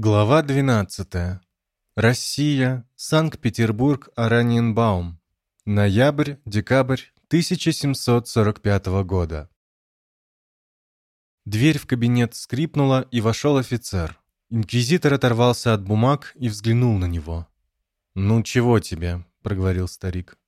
Глава 12. Россия, Санкт-Петербург, Араньенбаум. Ноябрь-декабрь 1745 года. Дверь в кабинет скрипнула, и вошел офицер. Инквизитор оторвался от бумаг и взглянул на него. «Ну, чего тебе?» — проговорил старик.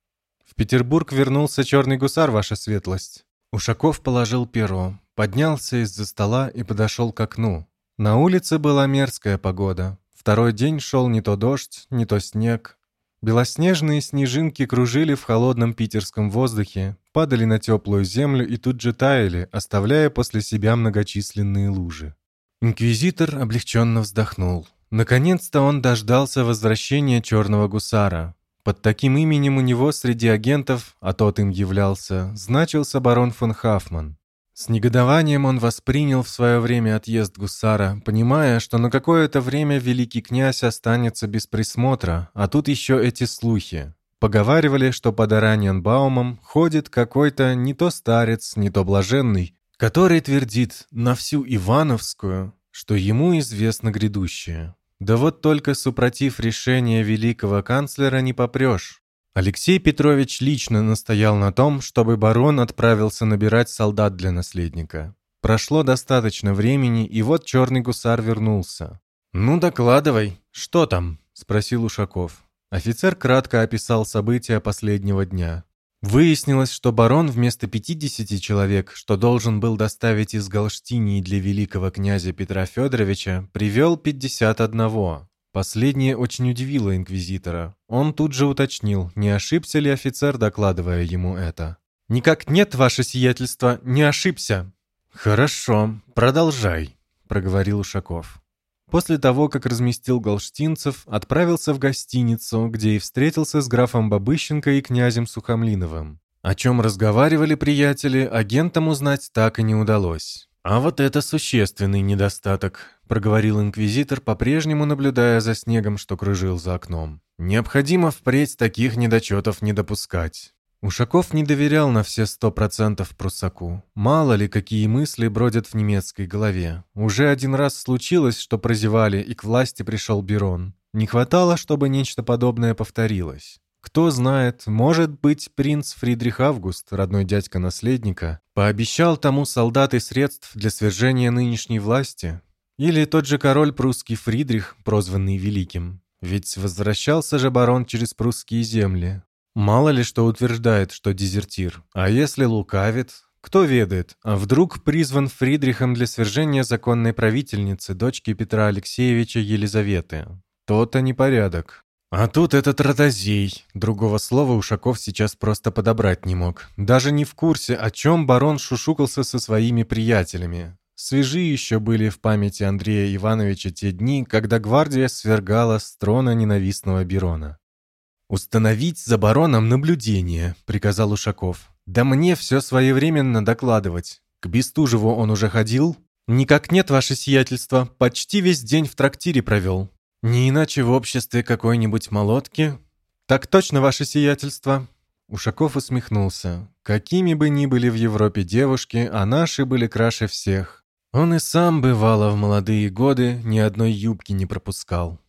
«В Петербург вернулся черный гусар, ваша светлость». Ушаков положил перо, поднялся из-за стола и подошел к окну. На улице была мерзкая погода. Второй день шел не то дождь, не то снег. Белоснежные снежинки кружили в холодном питерском воздухе, падали на теплую землю и тут же таяли, оставляя после себя многочисленные лужи. Инквизитор облегченно вздохнул. Наконец-то он дождался возвращения черного гусара. Под таким именем у него среди агентов, а тот им являлся, значился барон фон Хафман. С негодованием он воспринял в свое время отъезд гусара, понимая, что на какое-то время великий князь останется без присмотра, а тут еще эти слухи. Поговаривали, что под Араньенбаумом ходит какой-то не то старец, не то блаженный, который твердит на всю Ивановскую, что ему известно грядущее. Да вот только супротив решения великого канцлера не попрешь. Алексей Петрович лично настоял на том, чтобы барон отправился набирать солдат для наследника. Прошло достаточно времени, и вот черный гусар вернулся. «Ну, докладывай, что там?» – спросил Ушаков. Офицер кратко описал события последнего дня. Выяснилось, что барон вместо 50 человек, что должен был доставить из Галштинии для великого князя Петра Федоровича, привел 51. Последнее очень удивило инквизитора. Он тут же уточнил, не ошибся ли офицер, докладывая ему это. «Никак нет, ваше сиятельство, не ошибся». «Хорошо, продолжай», — проговорил Ушаков. После того, как разместил галштинцев, отправился в гостиницу, где и встретился с графом Бабыщенко и князем Сухомлиновым. О чем разговаривали приятели, агентам узнать так и не удалось. А вот это существенный недостаток проговорил инквизитор, по-прежнему наблюдая за снегом, что кружил за окном. «Необходимо впредь таких недочетов не допускать». Ушаков не доверял на все сто процентов Пруссаку. Мало ли, какие мысли бродят в немецкой голове. Уже один раз случилось, что прозевали, и к власти пришел Берон. Не хватало, чтобы нечто подобное повторилось. Кто знает, может быть, принц Фридрих Август, родной дядька наследника, пообещал тому солдат и средств для свержения нынешней власти, или тот же король прусский Фридрих, прозванный Великим. Ведь возвращался же барон через прусские земли. Мало ли что утверждает, что дезертир. А если лукавит, кто ведает, а вдруг призван Фридрихом для свержения законной правительницы, дочки Петра Алексеевича Елизаветы. То-то непорядок. А тут этот ротозей. Другого слова Ушаков сейчас просто подобрать не мог. Даже не в курсе, о чем барон шушукался со своими приятелями. Свежи еще были в памяти Андрея Ивановича те дни, когда гвардия свергала с трона ненавистного Берона. «Установить за бароном наблюдение», — приказал Ушаков. «Да мне все своевременно докладывать. К Бестужеву он уже ходил?» «Никак нет, ваше сиятельство. Почти весь день в трактире провел». «Не иначе в обществе какой-нибудь молотки?» «Так точно, ваше сиятельство». Ушаков усмехнулся. «Какими бы ни были в Европе девушки, а наши были краше всех. Он и сам, бывало, в молодые годы ни одной юбки не пропускал.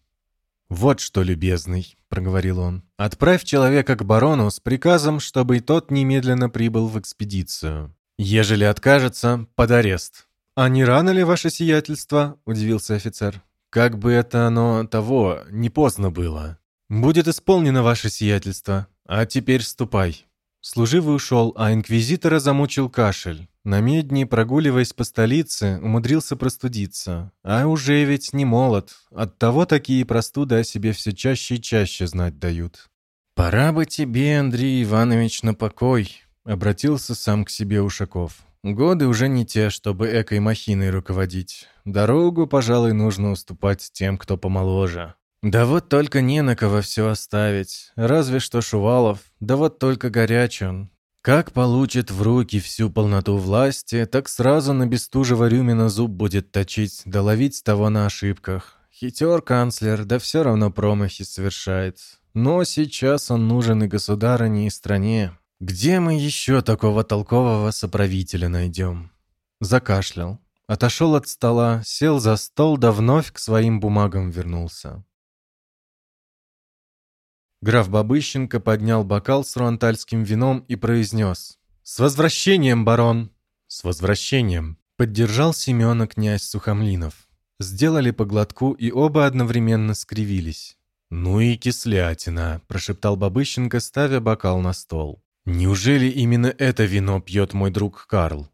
«Вот что, любезный», — проговорил он, — «отправь человека к барону с приказом, чтобы и тот немедленно прибыл в экспедицию. Ежели откажется, под арест». «А не рано ли ваше сиятельство?» — удивился офицер. «Как бы это оно того, не поздно было». «Будет исполнено ваше сиятельство. А теперь ступай». Служивый ушел, а инквизитора замучил кашель. На медне, прогуливаясь по столице, умудрился простудиться. А уже ведь не молод. Оттого такие простуды о себе все чаще и чаще знать дают. «Пора бы тебе, Андрей Иванович, на покой», — обратился сам к себе Ушаков. «Годы уже не те, чтобы экой махиной руководить. Дорогу, пожалуй, нужно уступать тем, кто помоложе. Да вот только не на кого все оставить. Разве что Шувалов. Да вот только горяч он. Как получит в руки всю полноту власти, так сразу на Бестужева Рюмина зуб будет точить, да ловить того на ошибках. Хитер канцлер, да все равно промахи совершает. Но сейчас он нужен и государыне, и стране. Где мы еще такого толкового соправителя найдем? Закашлял. Отошел от стола, сел за стол, да вновь к своим бумагам вернулся. Граф Бабыщенко поднял бокал с руантальским вином и произнес «С возвращением, барон!» «С возвращением!» — поддержал Семена князь Сухомлинов. Сделали по глотку, и оба одновременно скривились. «Ну и кислятина!» — прошептал Бабыщенко, ставя бокал на стол. «Неужели именно это вино пьет мой друг Карл?»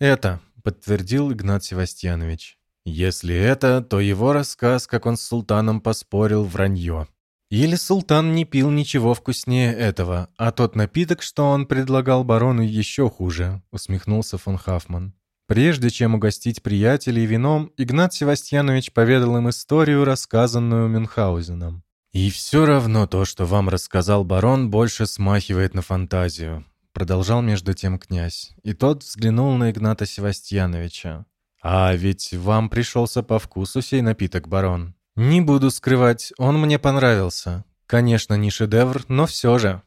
«Это», — подтвердил Игнат Севастьянович. «Если это, то его рассказ, как он с султаном поспорил, вранье. Или султан не пил ничего вкуснее этого, а тот напиток, что он предлагал барону, еще хуже», — усмехнулся фон Хафман. Прежде чем угостить приятелей вином, Игнат Севастьянович поведал им историю, рассказанную Мюнхгаузеном. «И все равно то, что вам рассказал барон, больше смахивает на фантазию», продолжал между тем князь. И тот взглянул на Игната Севастьяновича. «А ведь вам пришелся по вкусу сей напиток, барон. Не буду скрывать, он мне понравился. Конечно, не шедевр, но все же».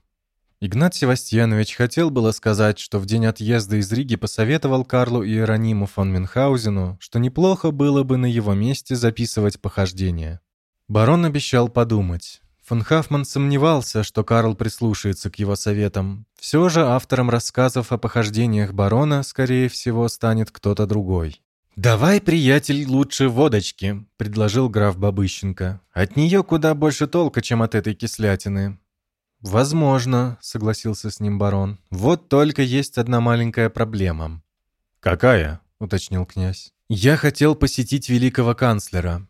Игнат Севастьянович хотел было сказать, что в день отъезда из Риги посоветовал Карлу и Иерониму фон Мюнхгаузену, что неплохо было бы на его месте записывать похождения. Барон обещал подумать. Фон Хафман сомневался, что Карл прислушается к его советам. Все же автором рассказов о похождениях барона, скорее всего, станет кто-то другой. «Давай, приятель, лучше водочки», — предложил граф Бабыщенко. «От нее куда больше толка, чем от этой кислятины». «Возможно», — согласился с ним барон. «Вот только есть одна маленькая проблема». «Какая?» — уточнил князь. «Я хотел посетить великого канцлера».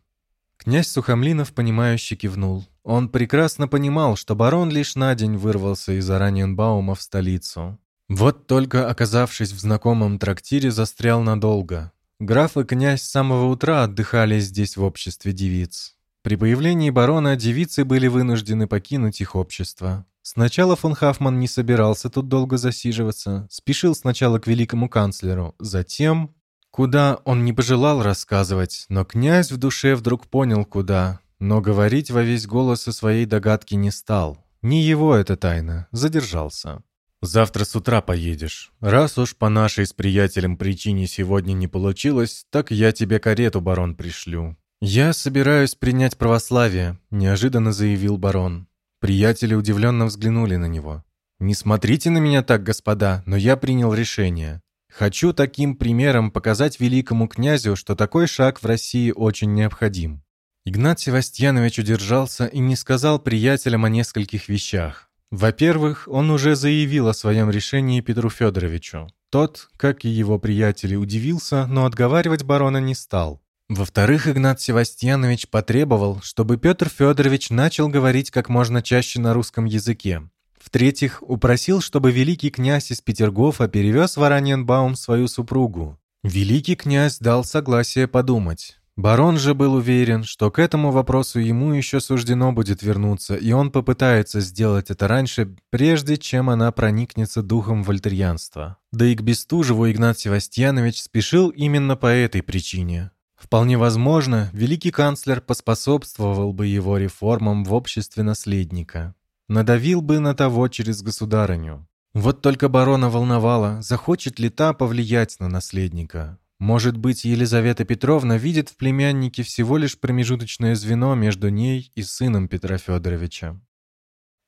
Князь Сухомлинов, понимающе кивнул. Он прекрасно понимал, что барон лишь на день вырвался из Араньенбаума в столицу. Вот только оказавшись в знакомом трактире, застрял надолго. Граф и князь с самого утра отдыхали здесь в обществе девиц. При появлении барона девицы были вынуждены покинуть их общество. Сначала фон Хафман не собирался тут долго засиживаться, спешил сначала к великому канцлеру, затем... Куда он не пожелал рассказывать, но князь в душе вдруг понял, куда. Но говорить во весь голос о своей догадке не стал. Не его эта тайна, задержался. Завтра с утра поедешь. Раз уж по нашей с приятелем причине сегодня не получилось, так я тебе карету, барон, пришлю». «Я собираюсь принять православие», — неожиданно заявил барон. Приятели удивленно взглянули на него. «Не смотрите на меня так, господа, но я принял решение. Хочу таким примером показать великому князю, что такой шаг в России очень необходим». Игнат Севастьянович удержался и не сказал приятелям о нескольких вещах. Во-первых, он уже заявил о своем решении Петру Федоровичу. Тот, как и его приятели, удивился, но отговаривать барона не стал. Во-вторых, Игнат Севастьянович потребовал, чтобы Петр Федорович начал говорить как можно чаще на русском языке. В-третьих, упросил, чтобы великий князь из Петергофа перевез в Араньенбаум свою супругу. Великий князь дал согласие подумать. Барон же был уверен, что к этому вопросу ему еще суждено будет вернуться, и он попытается сделать это раньше, прежде чем она проникнется духом вольтерьянства. Да и к Бестужеву Игнат Севастьянович спешил именно по этой причине. Вполне возможно, великий канцлер поспособствовал бы его реформам в обществе наследника. Надавил бы на того через государыню. Вот только барона волновало, захочет ли та повлиять на наследника. Может быть, Елизавета Петровна видит в племяннике всего лишь промежуточное звено между ней и сыном Петра Федоровича.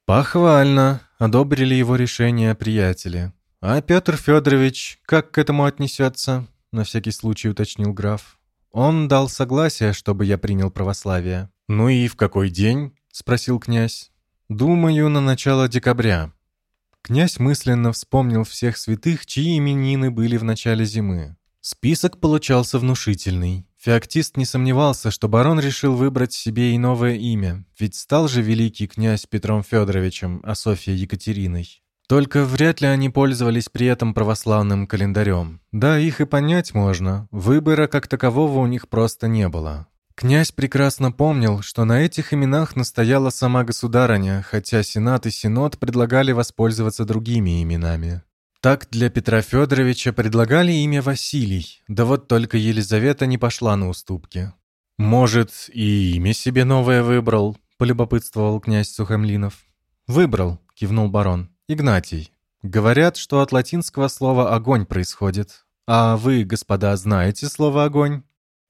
Похвально, одобрили его решение приятели. А Петр Федорович как к этому отнесется? На всякий случай уточнил граф. Он дал согласие, чтобы я принял православие. Ну и в какой день? Спросил князь. Думаю, на начало декабря. Князь мысленно вспомнил всех святых, чьи именины были в начале зимы. Список получался внушительный. Феоктист не сомневался, что барон решил выбрать себе и новое имя, ведь стал же великий князь Петром Федоровичем, а Софья Екатериной. Только вряд ли они пользовались при этом православным календарем. Да, их и понять можно. Выбора как такового у них просто не было. Князь прекрасно помнил, что на этих именах настояла сама государыня, хотя Сенат и Синод предлагали воспользоваться другими именами. Так для Петра Федоровича предлагали имя Василий, да вот только Елизавета не пошла на уступки. «Может, и имя себе новое выбрал?» — полюбопытствовал князь Сухомлинов. «Выбрал», — кивнул барон. «Игнатий. Говорят, что от латинского слова «огонь» происходит. А вы, господа, знаете слово «огонь»?»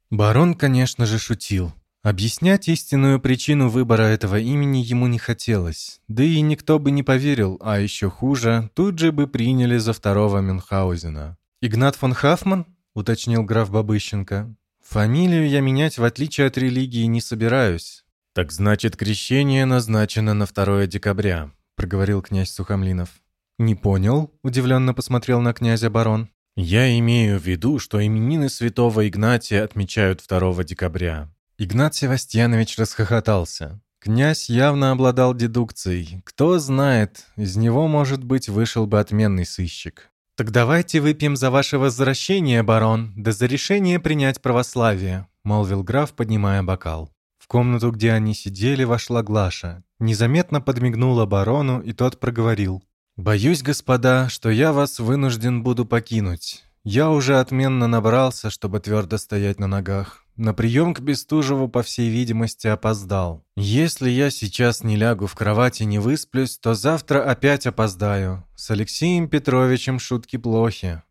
Барон, конечно же, шутил. Объяснять истинную причину выбора этого имени ему не хотелось. Да и никто бы не поверил, а еще хуже, тут же бы приняли за второго Мюнхгаузена. «Игнат фон Хафман?» — уточнил граф Бабыщенко. «Фамилию я менять, в отличие от религии, не собираюсь». «Так значит, крещение назначено на 2 декабря», — проговорил князь Сухомлинов. «Не понял?» — удивленно посмотрел на князя барон. «Я имею в виду, что именины святого Игнатия отмечают 2 декабря». Игнат Севастьянович расхохотался. Князь явно обладал дедукцией. Кто знает, из него, может быть, вышел бы отменный сыщик. «Так давайте выпьем за ваше возвращение, барон, да за решение принять православие», — молвил граф, поднимая бокал. В комнату, где они сидели, вошла Глаша. Незаметно подмигнула барону, и тот проговорил. «Боюсь, господа, что я вас вынужден буду покинуть. Я уже отменно набрался, чтобы твердо стоять на ногах. На прием к Бестужеву, по всей видимости, опоздал. Если я сейчас не лягу в кровать и не высплюсь, то завтра опять опоздаю. С Алексеем Петровичем шутки плохи.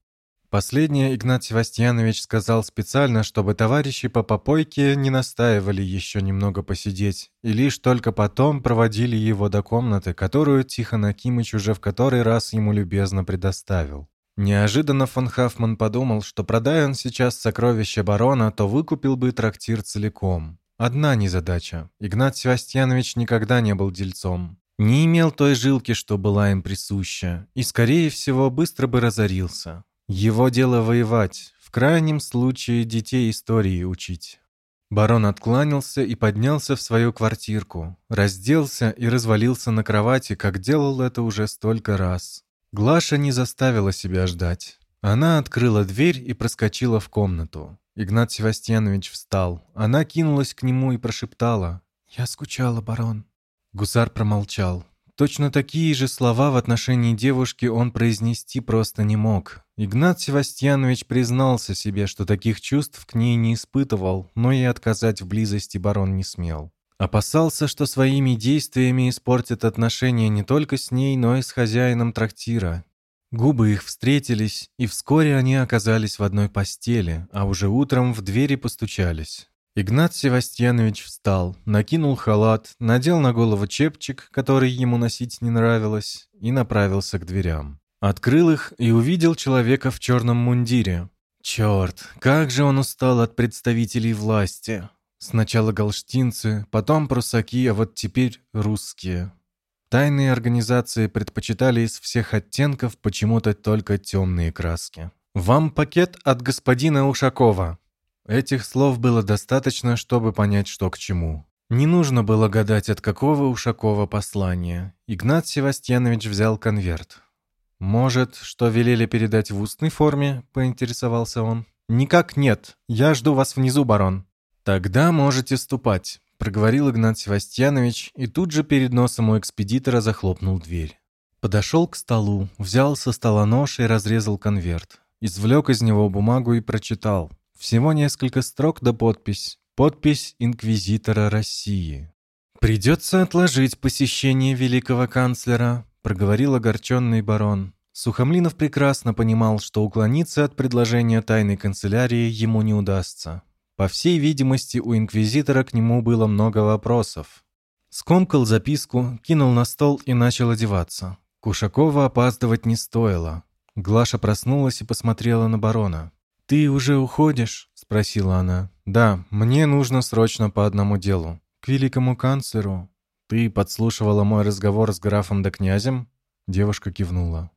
Последнее Игнат Севастьянович сказал специально, чтобы товарищи по попойке не настаивали еще немного посидеть, и лишь только потом проводили его до комнаты, которую Тихон Акимыч уже в который раз ему любезно предоставил. Неожиданно фон Хафман подумал, что продай он сейчас сокровища барона, то выкупил бы трактир целиком. Одна незадача. Игнат Севастьянович никогда не был дельцом. Не имел той жилки, что была им присуща, и, скорее всего, быстро бы разорился. Его дело воевать, в крайнем случае детей истории учить. Барон откланялся и поднялся в свою квартирку, разделся и развалился на кровати, как делал это уже столько раз. Глаша не заставила себя ждать. Она открыла дверь и проскочила в комнату. Игнат Севастьянович встал. Она кинулась к нему и прошептала. «Я скучала, барон». Гусар промолчал. Точно такие же слова в отношении девушки он произнести просто не мог. Игнат Севастьянович признался себе, что таких чувств к ней не испытывал, но и отказать в близости барон не смел. Опасался, что своими действиями испортит отношения не только с ней, но и с хозяином трактира. Губы их встретились, и вскоре они оказались в одной постели, а уже утром в двери постучались. Игнат Севастьянович встал, накинул халат, надел на голову чепчик, который ему носить не нравилось, и направился к дверям. Открыл их и увидел человека в черном мундире. Черт, как же он устал от представителей власти. Сначала галштинцы, потом прусаки, а вот теперь русские. Тайные организации предпочитали из всех оттенков почему-то только темные краски. «Вам пакет от господина Ушакова». Этих слов было достаточно, чтобы понять, что к чему. Не нужно было гадать, от какого Ушакова послания. Игнат Севастьянович взял конверт. «Может, что велели передать в устной форме?» — поинтересовался он. «Никак нет. Я жду вас внизу, барон». «Тогда можете ступать», — проговорил Игнат Севастьянович, и тут же перед носом у экспедитора захлопнул дверь. Подошел к столу, взял со стола нож и разрезал конверт. Извлек из него бумагу и прочитал. Всего несколько строк до подпись. Подпись инквизитора России. «Придется отложить посещение великого канцлера», — проговорил огорченный барон. Сухомлинов прекрасно понимал, что уклониться от предложения тайной канцелярии ему не удастся. По всей видимости, у инквизитора к нему было много вопросов. Скомкал записку, кинул на стол и начал одеваться. Кушакова опаздывать не стоило. Глаша проснулась и посмотрела на барона. «Ты уже уходишь?» — спросила она. «Да, мне нужно срочно по одному делу. К великому канцлеру». «Ты подслушивала мой разговор с графом да князем?» Девушка кивнула.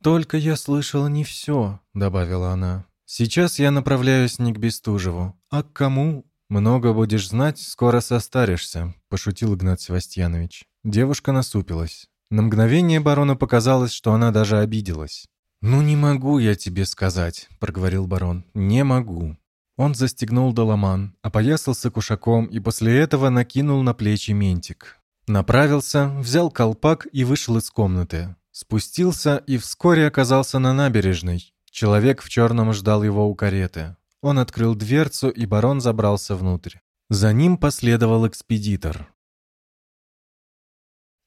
«Только я слышала не все», — добавила она. «Сейчас я направляюсь не к Бестужеву. А к кому?» «Много будешь знать, скоро состаришься», — пошутил Игнат Севастьянович. Девушка насупилась. На мгновение барону показалось, что она даже обиделась. «Ну не могу я тебе сказать», — проговорил барон. «Не могу». Он застегнул доломан, опоясался кушаком и после этого накинул на плечи ментик. Направился, взял колпак и вышел из комнаты. Спустился и вскоре оказался на набережной. Человек в черном ждал его у кареты. Он открыл дверцу, и барон забрался внутрь. За ним последовал экспедитор.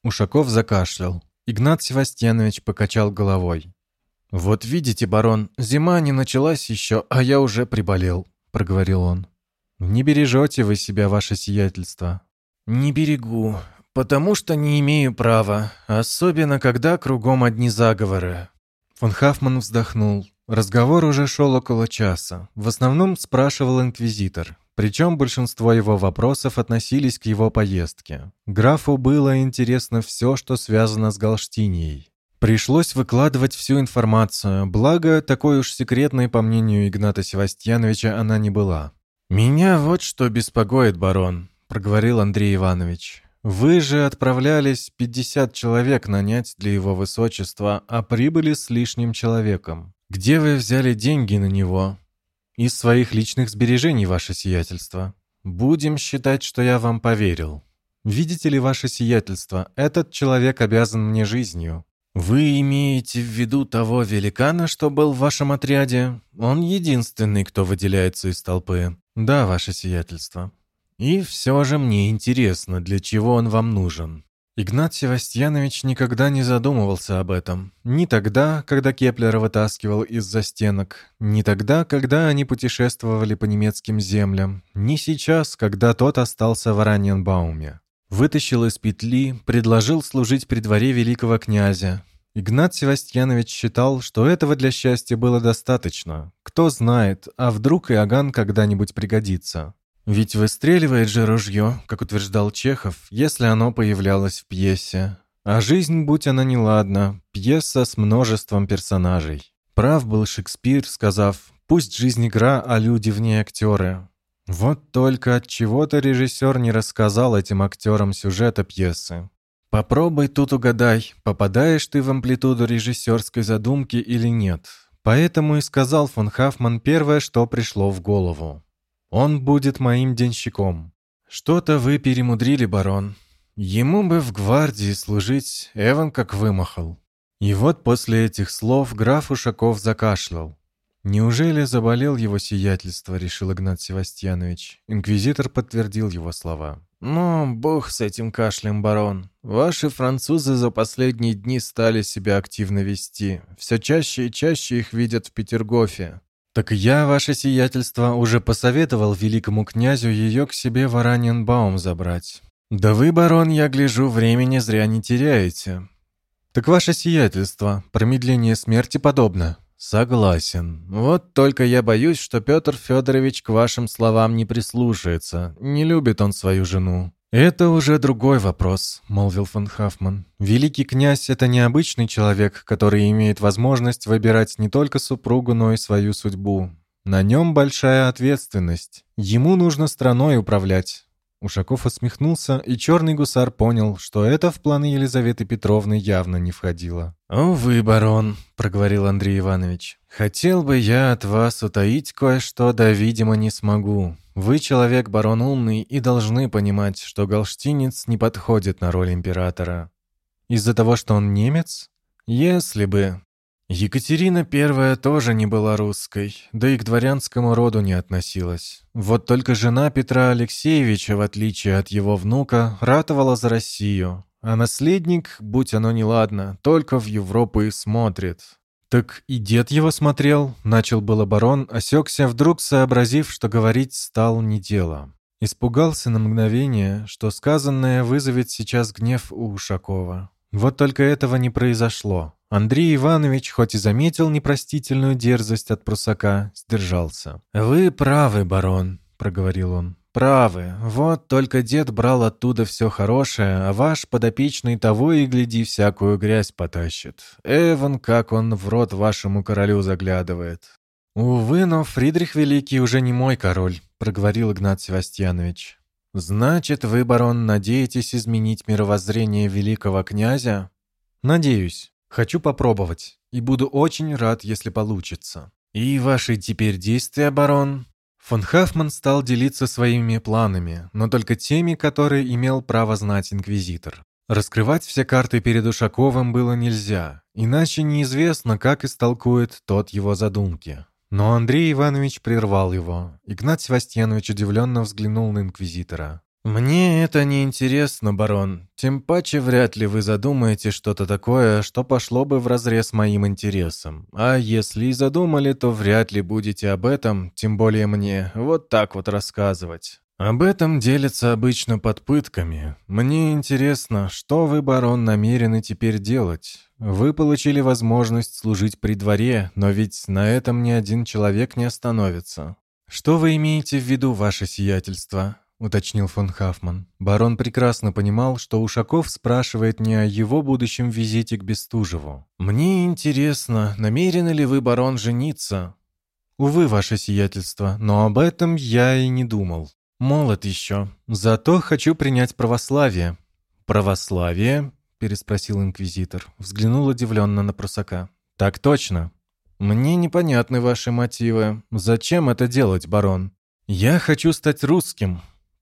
Ушаков закашлял. Игнат Севастьянович покачал головой. «Вот видите, барон, зима не началась еще, а я уже приболел», — проговорил он. «Не бережете вы себя, ваше сиятельство». «Не берегу, потому что не имею права, особенно когда кругом одни заговоры». Фон Хафман вздохнул. Разговор уже шел около часа. В основном спрашивал инквизитор. Причем большинство его вопросов относились к его поездке. Графу было интересно все, что связано с Галштинией. Пришлось выкладывать всю информацию, благо, такой уж секретной, по мнению Игната Севастьяновича, она не была. «Меня вот что беспокоит, барон», — проговорил Андрей Иванович. «Вы же отправлялись 50 человек нанять для его высочества, а прибыли с лишним человеком. Где вы взяли деньги на него?» «Из своих личных сбережений, ваше сиятельство. Будем считать, что я вам поверил. Видите ли, ваше сиятельство, этот человек обязан мне жизнью. «Вы имеете в виду того великана, что был в вашем отряде? Он единственный, кто выделяется из толпы». «Да, ваше сиятельство». «И все же мне интересно, для чего он вам нужен». Игнат Севастьянович никогда не задумывался об этом. Ни тогда, когда Кеплера вытаскивал из-за стенок, ни тогда, когда они путешествовали по немецким землям, ни сейчас, когда тот остался в Ораньенбауме. Вытащил из петли, предложил служить при дворе великого князя. Игнат Севастьянович считал, что этого для счастья было достаточно. Кто знает, а вдруг Иоганн когда-нибудь пригодится. Ведь выстреливает же ружье, как утверждал Чехов, если оно появлялось в пьесе. А жизнь, будь она неладна, пьеса с множеством персонажей. Прав был Шекспир, сказав «Пусть жизнь игра, а люди в ней актеры». Вот только от чего-то режиссер не рассказал этим актерам сюжета пьесы. Попробуй тут угадай, попадаешь ты в амплитуду режиссерской задумки или нет. Поэтому и сказал фон Хафман первое, что пришло в голову. Он будет моим денщиком. Что-то вы перемудрили, барон. Ему бы в гвардии служить, Эван как вымахал. И вот после этих слов граф Ушаков закашлял. «Неужели заболел его сиятельство?» — решил Игнат Севастьянович. Инквизитор подтвердил его слова. «Ну, бог с этим кашлем, барон. Ваши французы за последние дни стали себя активно вести. Все чаще и чаще их видят в Петергофе. «Так я, ваше сиятельство, уже посоветовал великому князю ее к себе в Ораненбаум забрать. Да вы, барон, я гляжу, времени зря не теряете». «Так ваше сиятельство, промедление смерти подобно». «Согласен. Вот только я боюсь, что Петр Федорович к вашим словам не прислушается. Не любит он свою жену». «Это уже другой вопрос», — молвил фон Хафман. «Великий князь — это необычный человек, который имеет возможность выбирать не только супругу, но и свою судьбу. На нем большая ответственность. Ему нужно страной управлять. Ушаков усмехнулся, и черный гусар понял, что это в планы Елизаветы Петровны явно не входило. «Увы, барон», — проговорил Андрей Иванович, — «хотел бы я от вас утаить кое-что, да, видимо, не смогу. Вы человек, барон, умный, и должны понимать, что галштинец не подходит на роль императора». «Из-за того, что он немец?» «Если бы. Екатерина I тоже не была русской, да и к дворянскому роду не относилась. Вот только жена Петра Алексеевича, в отличие от его внука, ратовала за Россию, а наследник, будь оно неладно, только в Европу и смотрит. «Так и дед его смотрел», — начал был барон, осекся, вдруг сообразив, что говорить стал не дело. Испугался на мгновение, что сказанное вызовет сейчас гнев у Ушакова. Вот только этого не произошло. Андрей Иванович, хоть и заметил непростительную дерзость от прусака, сдержался. «Вы правы, барон», — проговорил он. «Правы. Вот только дед брал оттуда все хорошее, а ваш подопечный того и гляди всякую грязь потащит. Эван, как он в рот вашему королю заглядывает». «Увы, но Фридрих Великий уже не мой король», — проговорил Игнат Севастьянович. «Значит, вы, барон, надеетесь изменить мировоззрение великого князя?» «Надеюсь. Хочу попробовать. И буду очень рад, если получится». «И ваши теперь действия, барон?» Фон Хафман стал делиться своими планами, но только теми, которые имел право знать инквизитор. Раскрывать все карты перед Ушаковым было нельзя, иначе неизвестно, как истолкует тот его задумки. Но Андрей Иванович прервал его. Игнат Севастьянович удивленно взглянул на инквизитора. «Мне это не интересно, барон. Тем паче вряд ли вы задумаете что-то такое, что пошло бы вразрез моим интересам. А если и задумали, то вряд ли будете об этом, тем более мне, вот так вот рассказывать. Об этом делятся обычно под пытками. Мне интересно, что вы, барон, намерены теперь делать? Вы получили возможность служить при дворе, но ведь на этом ни один человек не остановится. Что вы имеете в виду, ваше сиятельство?» — уточнил фон Хафман. Барон прекрасно понимал, что Ушаков спрашивает не о его будущем визите к Бестужеву. «Мне интересно, намерены ли вы, барон, жениться?» «Увы, ваше сиятельство, но об этом я и не думал. Молод еще. Зато хочу принять православие». «Православие?» — переспросил инквизитор. Взглянул удивленно на прусака. «Так точно. Мне непонятны ваши мотивы. Зачем это делать, барон?» «Я хочу стать русским»,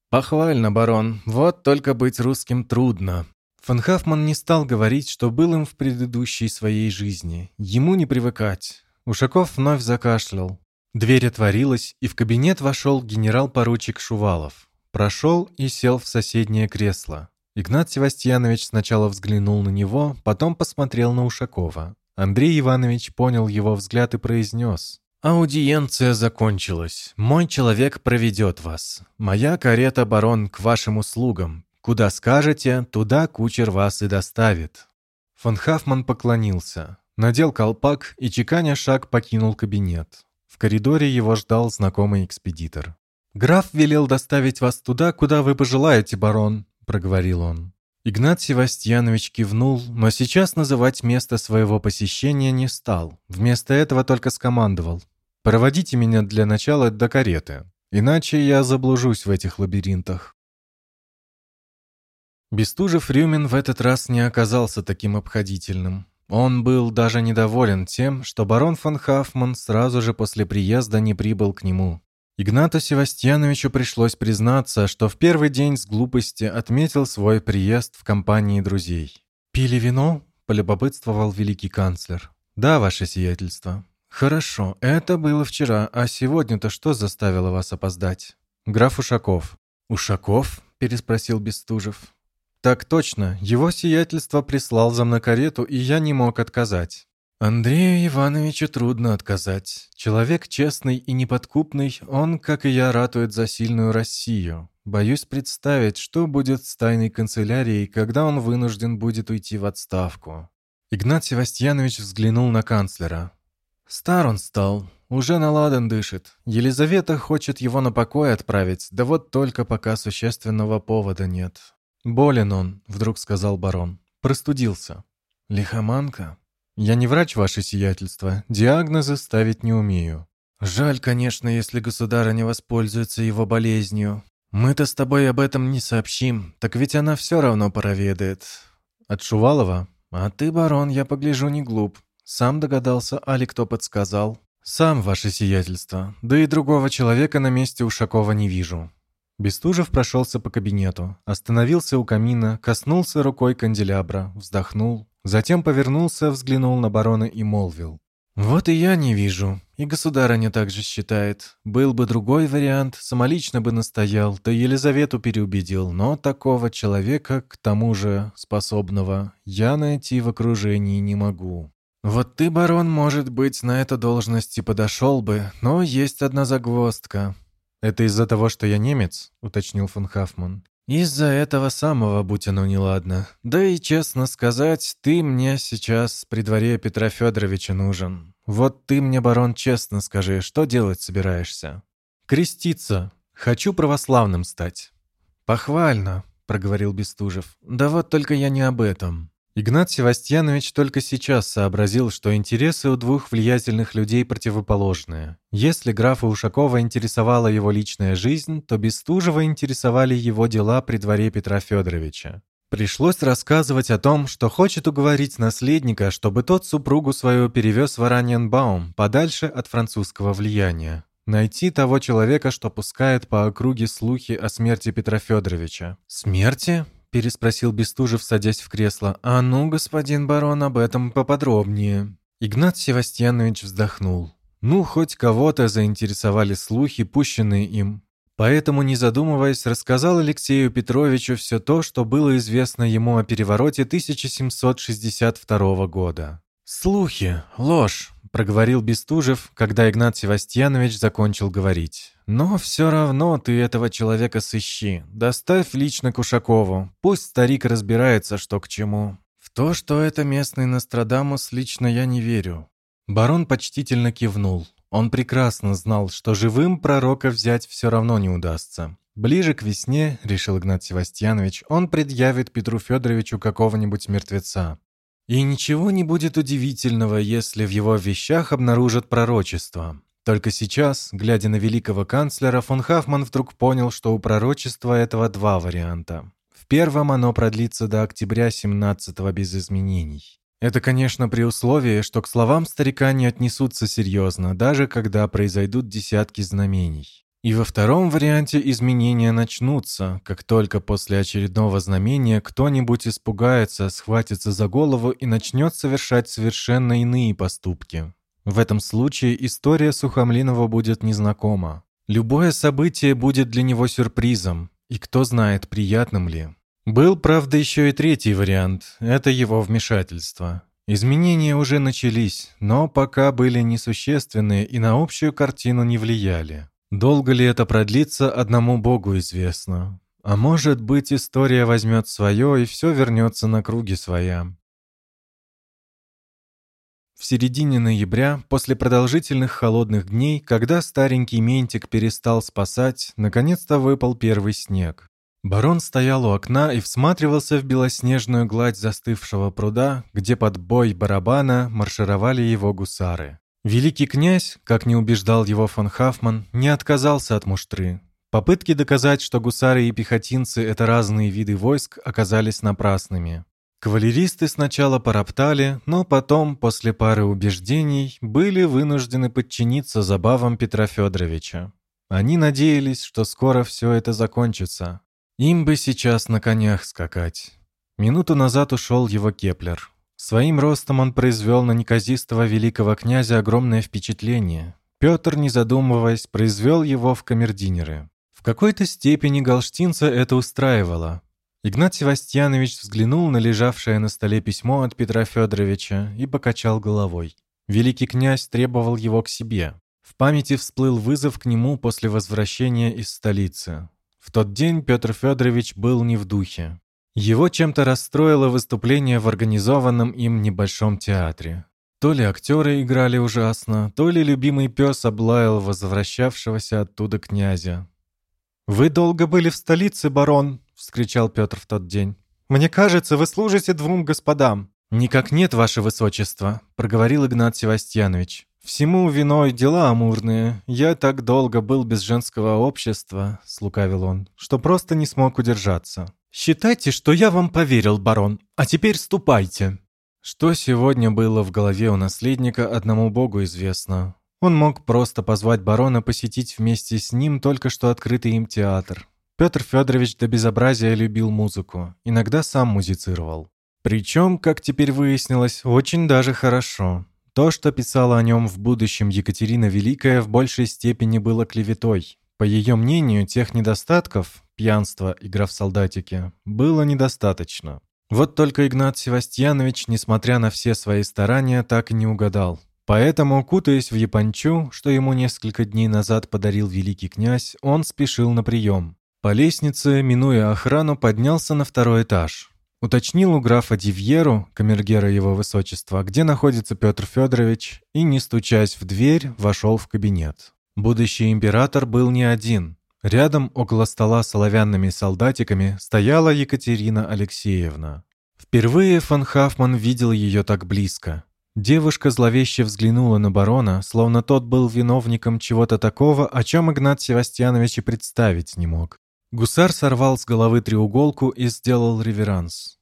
«Похвально, барон. Вот только быть русским трудно». Фон Хафман не стал говорить, что был им в предыдущей своей жизни. Ему не привыкать. Ушаков вновь закашлял. Дверь отворилась, и в кабинет вошел генерал-поручик Шувалов. Прошел и сел в соседнее кресло. Игнат Севастьянович сначала взглянул на него, потом посмотрел на Ушакова. Андрей Иванович понял его взгляд и произнес. «Аудиенция закончилась. Мой человек проведет вас. Моя карета, барон, к вашим услугам. Куда скажете, туда кучер вас и доставит». Фон Хафман поклонился, надел колпак и, чеканя шаг, покинул кабинет. В коридоре его ждал знакомый экспедитор. «Граф велел доставить вас туда, куда вы пожелаете, барон», — проговорил он. Игнат Севастьянович кивнул, но сейчас называть место своего посещения не стал. Вместо этого только скомандовал. Проводите меня для начала до кареты, иначе я заблужусь в этих лабиринтах. Бестужев-Рюмин в этот раз не оказался таким обходительным. Он был даже недоволен тем, что барон фон Хафман сразу же после приезда не прибыл к нему. Игнату Севастьяновичу пришлось признаться, что в первый день с глупости отметил свой приезд в компании друзей. «Пили вино?» – полюбопытствовал великий канцлер. «Да, ваше сиятельство. «Хорошо, это было вчера, а сегодня-то что заставило вас опоздать?» «Граф Ушаков». «Ушаков?» – переспросил Бестужев. «Так точно, его сиятельство прислал за мной карету, и я не мог отказать». «Андрею Ивановичу трудно отказать. Человек честный и неподкупный, он, как и я, ратует за сильную Россию. Боюсь представить, что будет с тайной канцелярией, когда он вынужден будет уйти в отставку». Игнат Севастьянович взглянул на канцлера. Стар он стал, уже наладан дышит. Елизавета хочет его на покой отправить, да вот только пока существенного повода нет. «Болен он», — вдруг сказал барон. «Простудился». «Лихоманка?» «Я не врач, ваше сиятельство. Диагнозы ставить не умею». «Жаль, конечно, если государа не воспользуется его болезнью. Мы-то с тобой об этом не сообщим, так ведь она все равно проведает». «От Шувалова?» «А ты, барон, я погляжу, не глуп. Сам догадался, али кто подсказал? Сам, ваше сиятельство. Да и другого человека на месте Ушакова не вижу. Бестужев прошелся по кабинету, остановился у камина, коснулся рукой канделябра, вздохнул, затем повернулся, взглянул на барона и молвил. «Вот и я не вижу. И государыня также считает. Был бы другой вариант, самолично бы настоял, да Елизавету переубедил, но такого человека, к тому же способного, я найти в окружении не могу. «Вот ты, барон, может быть, на эту должность и подошел бы, но есть одна загвоздка». «Это из-за того, что я немец?» — уточнил фон Хафман. «Из-за этого самого, будь оно неладно. Да и, честно сказать, ты мне сейчас при дворе Петра Федоровича нужен. Вот ты мне, барон, честно скажи, что делать собираешься?» «Креститься. Хочу православным стать». «Похвально», — проговорил Бестужев. «Да вот только я не об этом». Игнат Севастьянович только сейчас сообразил, что интересы у двух влиятельных людей противоположные. Если графа Ушакова интересовала его личная жизнь, то Бестужева интересовали его дела при дворе Петра Федоровича. Пришлось рассказывать о том, что хочет уговорить наследника, чтобы тот супругу свою перевез в Араньенбаум, подальше от французского влияния. Найти того человека, что пускает по округе слухи о смерти Петра Федоровича. «Смерти?» — переспросил Бестужев, садясь в кресло. «А ну, господин барон, об этом поподробнее». Игнат Севастьянович вздохнул. «Ну, хоть кого-то заинтересовали слухи, пущенные им. Поэтому, не задумываясь, рассказал Алексею Петровичу все то, что было известно ему о перевороте 1762 года. «Слухи, ложь», — проговорил Бестужев, когда Игнат Севастьянович закончил говорить. «Но все равно ты этого человека сыщи. Доставь лично к Ушакову. Пусть старик разбирается, что к чему. В то, что это местный Нострадамус, лично я не верю». Барон почтительно кивнул. Он прекрасно знал, что живым пророка взять все равно не удастся. Ближе к весне, решил Игнат Севастьянович, он предъявит Петру Федоровичу какого-нибудь мертвеца. И ничего не будет удивительного, если в его вещах обнаружат пророчество. Только сейчас, глядя на великого канцлера, фон Хафман вдруг понял, что у пророчества этого два варианта. В первом оно продлится до октября 17-го без изменений. Это, конечно, при условии, что к словам старика не отнесутся серьезно, даже когда произойдут десятки знамений. И во втором варианте изменения начнутся, как только после очередного знамения кто-нибудь испугается, схватится за голову и начнет совершать совершенно иные поступки. В этом случае история Сухомлинова будет незнакома. Любое событие будет для него сюрпризом, и кто знает, приятным ли. Был, правда, еще и третий вариант – это его вмешательство. Изменения уже начались, но пока были несущественные и на общую картину не влияли. Долго ли это продлится, одному Богу известно. А может быть, история возьмет свое, и все вернется на круги своя. В середине ноября, после продолжительных холодных дней, когда старенький ментик перестал спасать, наконец-то выпал первый снег. Барон стоял у окна и всматривался в белоснежную гладь застывшего пруда, где под бой барабана маршировали его гусары. Великий князь, как не убеждал его фон Хафман, не отказался от муштры. Попытки доказать, что гусары и пехотинцы — это разные виды войск, оказались напрасными. Кавалеристы сначала пороптали, но потом, после пары убеждений, были вынуждены подчиниться забавам Петра Федоровича. Они надеялись, что скоро все это закончится. Им бы сейчас на конях скакать. Минуту назад ушел его Кеплер. Своим ростом он произвел на неказистого великого князя огромное впечатление. Петр, не задумываясь, произвел его в камердинеры. В какой-то степени галштинца это устраивало. Игнат Севастьянович взглянул на лежавшее на столе письмо от Петра Федоровича и покачал головой. Великий князь требовал его к себе. В памяти всплыл вызов к нему после возвращения из столицы. В тот день Петр Федорович был не в духе. Его чем-то расстроило выступление в организованном им небольшом театре. То ли актеры играли ужасно, то ли любимый пес облаял возвращавшегося оттуда князя. «Вы долго были в столице, барон!» — вскричал Петр в тот день. «Мне кажется, вы служите двум господам». «Никак нет, ваше высочество», — проговорил Игнат Севастьянович. «Всему виной дела амурные. Я так долго был без женского общества», — слукавил он, «что просто не смог удержаться. «Считайте, что я вам поверил, барон, а теперь ступайте». Что сегодня было в голове у наследника, одному богу известно. Он мог просто позвать барона посетить вместе с ним только что открытый им театр. Петр Федорович до безобразия любил музыку, иногда сам музицировал. Причем, как теперь выяснилось, очень даже хорошо. То, что писала о нем в будущем Екатерина Великая, в большей степени было клеветой. По ее мнению, тех недостатков, пьянства, игра в солдатики, было недостаточно. Вот только Игнат Севастьянович, несмотря на все свои старания, так и не угадал. Поэтому, кутаясь в япончу, что ему несколько дней назад подарил великий князь, он спешил на прием. По лестнице, минуя охрану, поднялся на второй этаж. Уточнил у графа Дивьеру, камергера его высочества, где находится Петр Федорович, и, не стучась в дверь, вошел в кабинет. Будущий император был не один. Рядом, около стола с оловянными солдатиками, стояла Екатерина Алексеевна. Впервые фон Хафман видел ее так близко. Девушка зловеще взглянула на барона, словно тот был виновником чего-то такого, о чем Игнат Севастьянович и представить не мог. Гусар сорвал с головы треуголку и сделал реверанс.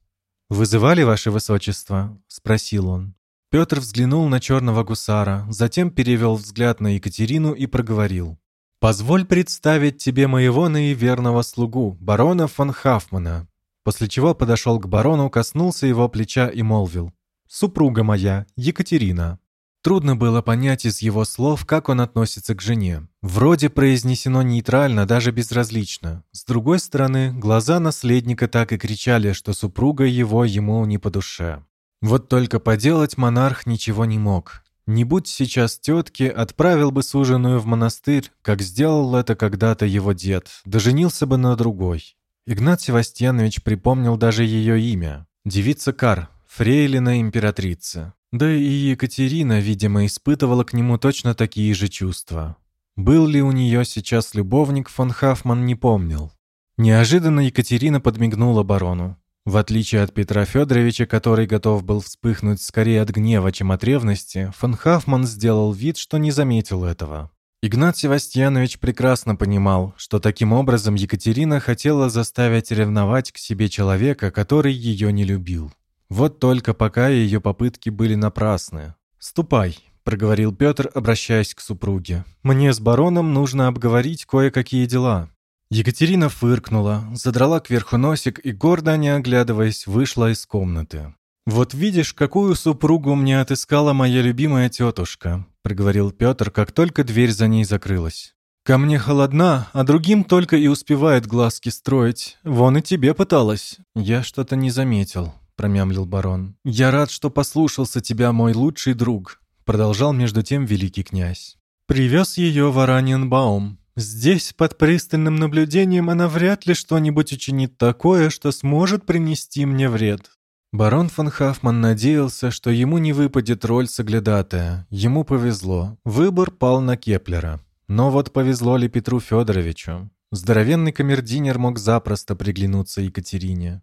«Вызывали, ваше высочество?» — спросил он. Петр взглянул на черного гусара, затем перевел взгляд на Екатерину и проговорил. «Позволь представить тебе моего наиверного слугу, барона фон Хафмана». После чего подошел к барону, коснулся его плеча и молвил. «Супруга моя, Екатерина». Трудно было понять из его слов, как он относится к жене. Вроде произнесено нейтрально, даже безразлично. С другой стороны, глаза наследника так и кричали, что супруга его ему не по душе. Вот только поделать монарх ничего не мог. Не будь сейчас тетки, отправил бы суженую в монастырь, как сделал это когда-то его дед, да женился бы на другой. Игнат Севастьянович припомнил даже ее имя. Девица Кар, фрейлина императрица. Да и Екатерина, видимо, испытывала к нему точно такие же чувства. Был ли у нее сейчас любовник, фон Хафман не помнил. Неожиданно Екатерина подмигнула барону. В отличие от Петра Федоровича, который готов был вспыхнуть скорее от гнева, чем от ревности, фон Хафман сделал вид, что не заметил этого. Игнат Севастьянович прекрасно понимал, что таким образом Екатерина хотела заставить ревновать к себе человека, который ее не любил. Вот только пока ее попытки были напрасны. «Ступай», — проговорил Петр, обращаясь к супруге. «Мне с бароном нужно обговорить кое-какие дела. Екатерина фыркнула, задрала кверху носик и, гордо не оглядываясь, вышла из комнаты. «Вот видишь, какую супругу мне отыскала моя любимая тетушка», проговорил Петр, как только дверь за ней закрылась. «Ко мне холодна, а другим только и успевает глазки строить. Вон и тебе пыталась». «Я что-то не заметил», — промямлил барон. «Я рад, что послушался тебя, мой лучший друг», — продолжал между тем великий князь. «Привез ее в Араньенбаум. Здесь, под пристальным наблюдением, она вряд ли что-нибудь учинит такое, что сможет принести мне вред. Барон фон Хафман надеялся, что ему не выпадет роль соглядатая. Ему повезло. Выбор пал на Кеплера. Но вот повезло ли Петру Федоровичу? Здоровенный камердинер мог запросто приглянуться Екатерине.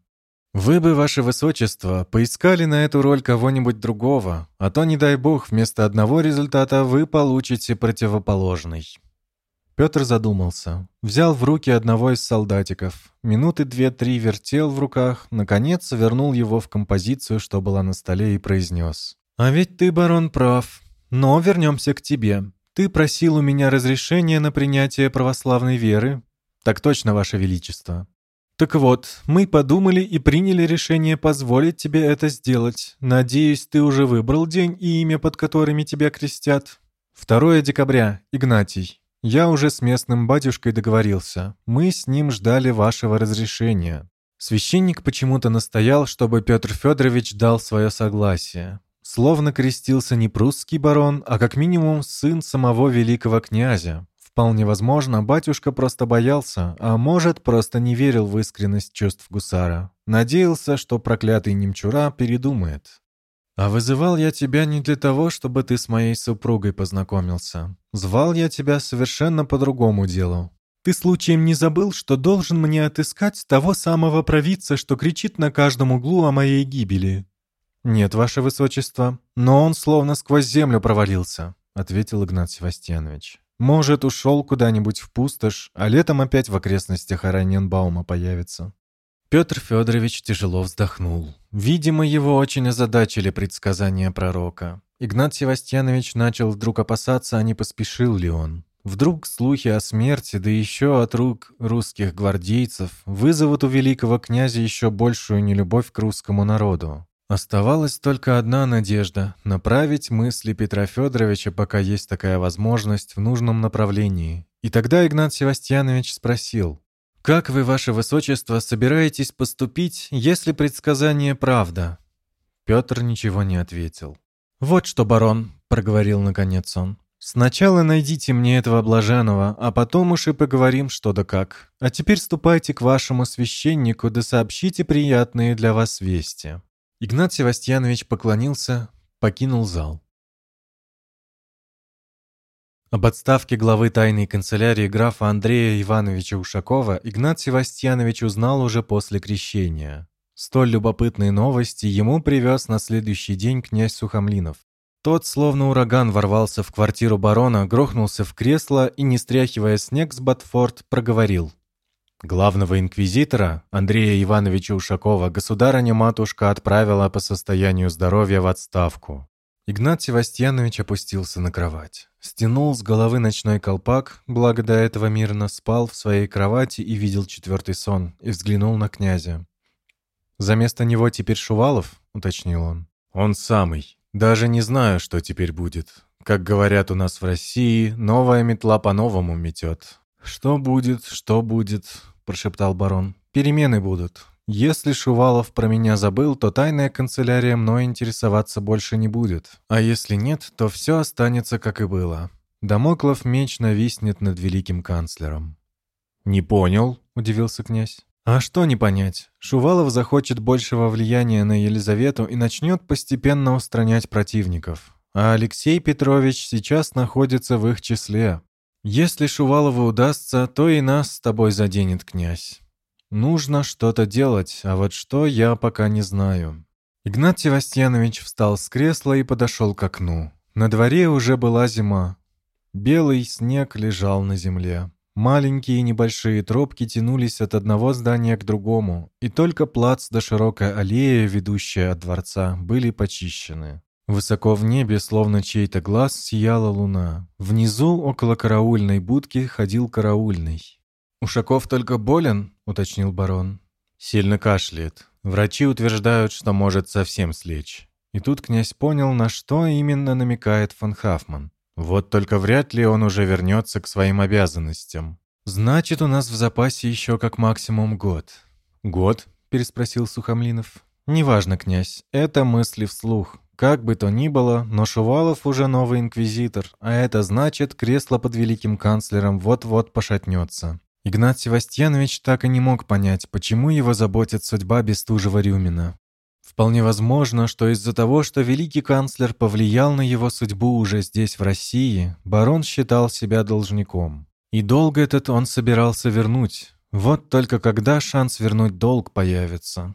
«Вы бы, ваше высочество, поискали на эту роль кого-нибудь другого, а то, не дай бог, вместо одного результата вы получите противоположный». Петр задумался. Взял в руки одного из солдатиков. Минуты две-три вертел в руках, наконец вернул его в композицию, что была на столе, и произнес. «А ведь ты, барон, прав. Но вернемся к тебе. Ты просил у меня разрешения на принятие православной веры?» «Так точно, ваше величество». «Так вот, мы подумали и приняли решение позволить тебе это сделать. Надеюсь, ты уже выбрал день и имя, под которыми тебя крестят?» «2 декабря. Игнатий». Я уже с местным батюшкой договорился. Мы с ним ждали вашего разрешения. Священник почему-то настоял, чтобы Петр Федорович дал свое согласие. Словно крестился не прусский барон, а как минимум сын самого великого князя. Вполне возможно, батюшка просто боялся, а может, просто не верил в искренность чувств гусара. Надеялся, что проклятый немчура передумает. «А вызывал я тебя не для того, чтобы ты с моей супругой познакомился. Звал я тебя совершенно по другому делу. Ты случаем не забыл, что должен мне отыскать того самого провидца, что кричит на каждом углу о моей гибели?» «Нет, ваше высочество, но он словно сквозь землю провалился», — ответил Игнат Севастьянович. «Может, ушел куда-нибудь в пустошь, а летом опять в окрестностях Араньенбаума появится». Петр Федорович тяжело вздохнул. Видимо, его очень озадачили предсказания пророка. Игнат Севастьянович начал вдруг опасаться, а не поспешил ли он. Вдруг слухи о смерти, да еще от рук русских гвардейцев, вызовут у великого князя еще большую нелюбовь к русскому народу. Оставалась только одна надежда — направить мысли Петра Федоровича, пока есть такая возможность, в нужном направлении. И тогда Игнат Севастьянович спросил, «Как вы, ваше высочество, собираетесь поступить, если предсказание правда?» Петр ничего не ответил. «Вот что, барон», — проговорил наконец он. «Сначала найдите мне этого блаженного, а потом уж и поговорим что да как. А теперь ступайте к вашему священнику да сообщите приятные для вас вести». Игнат Севастьянович поклонился, покинул зал. Об отставке главы тайной канцелярии графа Андрея Ивановича Ушакова Игнат Севастьянович узнал уже после крещения. Столь любопытные новости ему привез на следующий день князь Сухомлинов. Тот, словно ураган, ворвался в квартиру барона, грохнулся в кресло и, не стряхивая снег с Батфорд, проговорил. Главного инквизитора, Андрея Ивановича Ушакова, государыня-матушка отправила по состоянию здоровья в отставку. Игнат Севастьянович опустился на кровать. Стянул с головы ночной колпак, благо до этого мирно спал в своей кровати и видел четвертый сон, и взглянул на князя. «За место него теперь Шувалов?» — уточнил он. «Он самый», Даже не знаю, что теперь будет. Как говорят у нас в России, новая метла по-новому метет. Что будет, что будет, прошептал барон. Перемены будут. Если Шувалов про меня забыл, то тайная канцелярия мной интересоваться больше не будет. А если нет, то все останется, как и было. Дамоклов меч нависнет над великим канцлером. «Не понял», — удивился князь. А что не понять? Шувалов захочет большего влияния на Елизавету и начнет постепенно устранять противников. А Алексей Петрович сейчас находится в их числе. Если Шувалову удастся, то и нас с тобой заденет князь. Нужно что-то делать, а вот что я пока не знаю. Игнат Севастьянович встал с кресла и подошел к окну. На дворе уже была зима. Белый снег лежал на земле. Маленькие небольшие тропки тянулись от одного здания к другому, и только плац до широкая аллея, ведущая от дворца, были почищены. Высоко в небе, словно чей-то глаз, сияла луна. Внизу, около караульной будки, ходил караульный. «Ушаков только болен?» — уточнил барон. «Сильно кашляет. Врачи утверждают, что может совсем слечь». И тут князь понял, на что именно намекает фон Хафман. Вот только вряд ли он уже вернется к своим обязанностям. «Значит, у нас в запасе еще как максимум год». «Год?» — переспросил Сухомлинов. «Неважно, князь, это мысли вслух. Как бы то ни было, но Шувалов уже новый инквизитор, а это значит, кресло под великим канцлером вот-вот пошатнется. Игнат Севастьянович так и не мог понять, почему его заботит судьба Бестужева-Рюмина. Вполне возможно, что из-за того, что великий канцлер повлиял на его судьбу уже здесь, в России, барон считал себя должником. И долг этот он собирался вернуть. Вот только когда шанс вернуть долг появится.